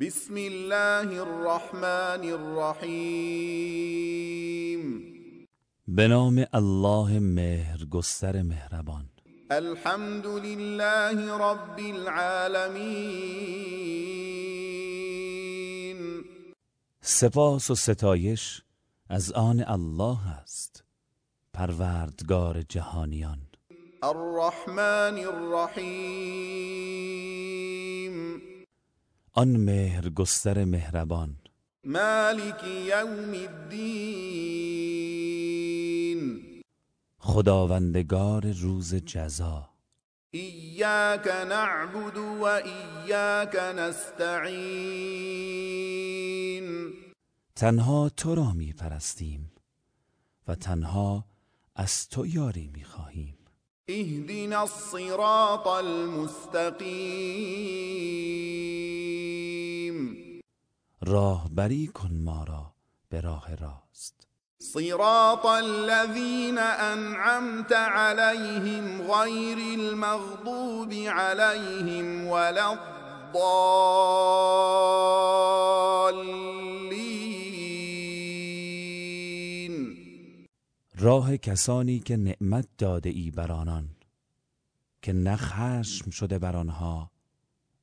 بسم الله الرحمن الرحیم به نام الله مهر گستر مهربان. الحمد لله رب العالمین. سپاس و ستایش از آن الله است پروردگار جهانیان. الرحمن الرحیم آن مهر گستر مهربان. مالک یوم الدین. خداوندگار روز جزا. ایاک نعبد و ایاک نستعین. تنها تو را می پرستیم و تنها از تو یاری می خواهیم. اهدنا الصراط المستقیم. راهبری کن ما را به راه راست. صراط الذين أنعمت عليهم غير المغضوب عليهم ولا الضالين راه کسانی که نعمت داده ای بر آنان که نه خشم شده بر آنها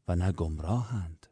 و نه گمراهند.